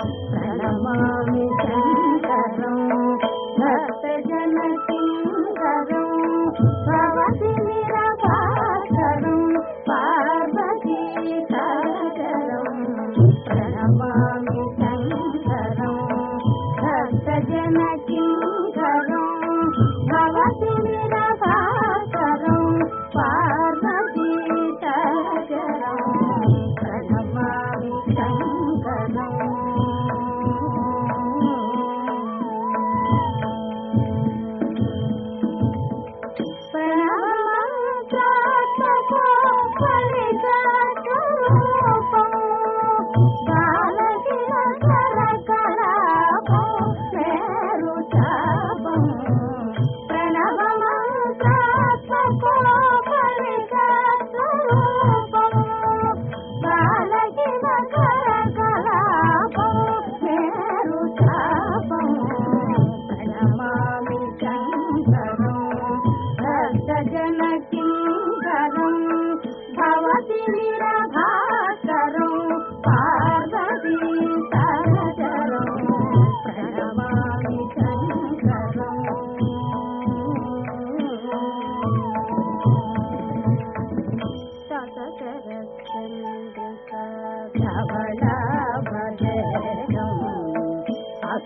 ప్రణమామి శంకరం భక్త జన కింకరం భవతి నిరపాకరం పార్వతీ కరం ప్రణమామి శంకరం భక్త జన కింకరం భవతి నిరా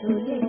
tuye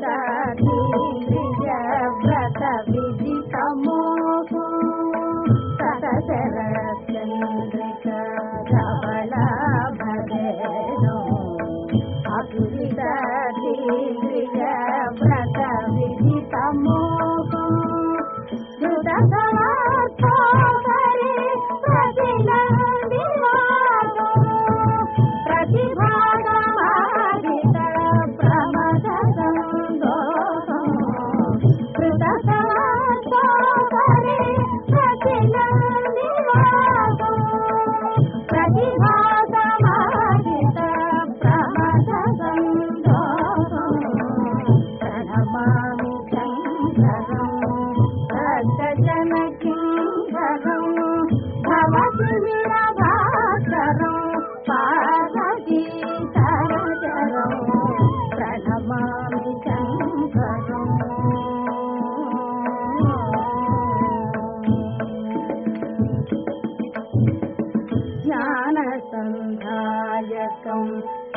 ధాయకం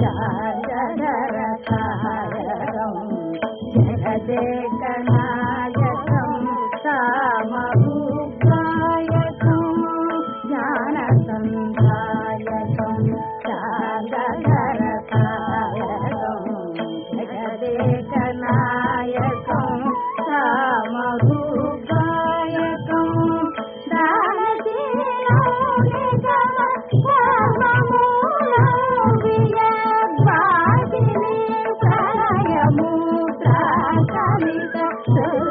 చారణ జగదేకనా 你的手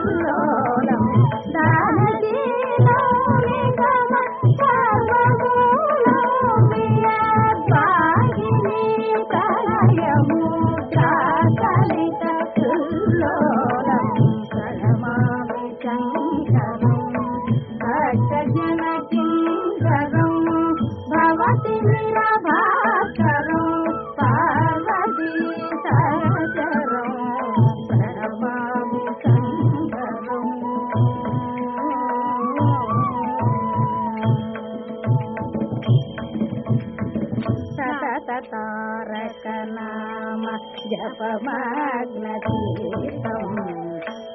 तारकनाम जपमाग्नदीपम्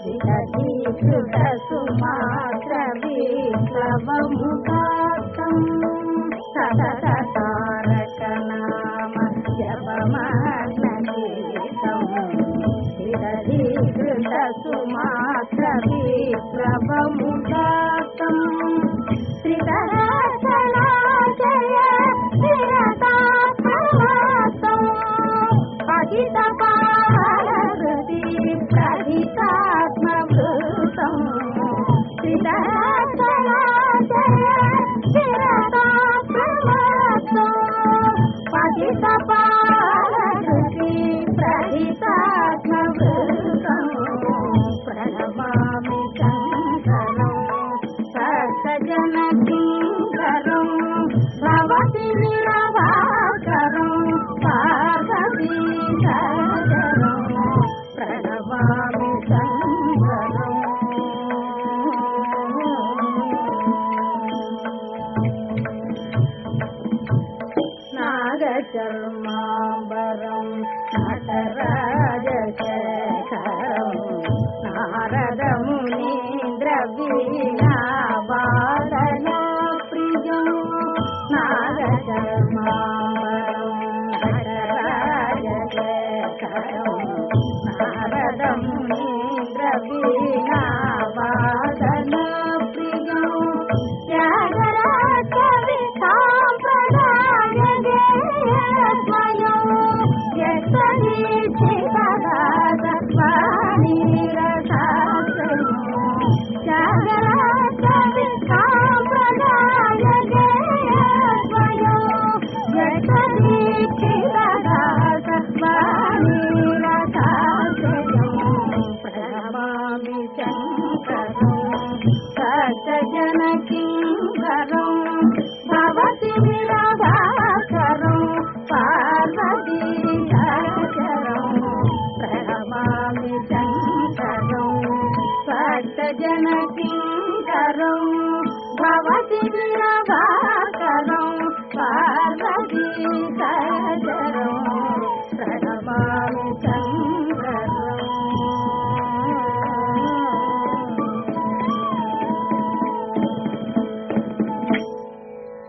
विदधीकृतसुमात्रविप्लवमुखातम् सदतारकनाम जपमाग्नदीपम् विदधीकृतसुमात्रविप्लवमुखा చర్మాంబరం నటరాజశేఖరం నారదమునీంద్ర వీణావాదన ప్రియం నాగచర్మాంబరం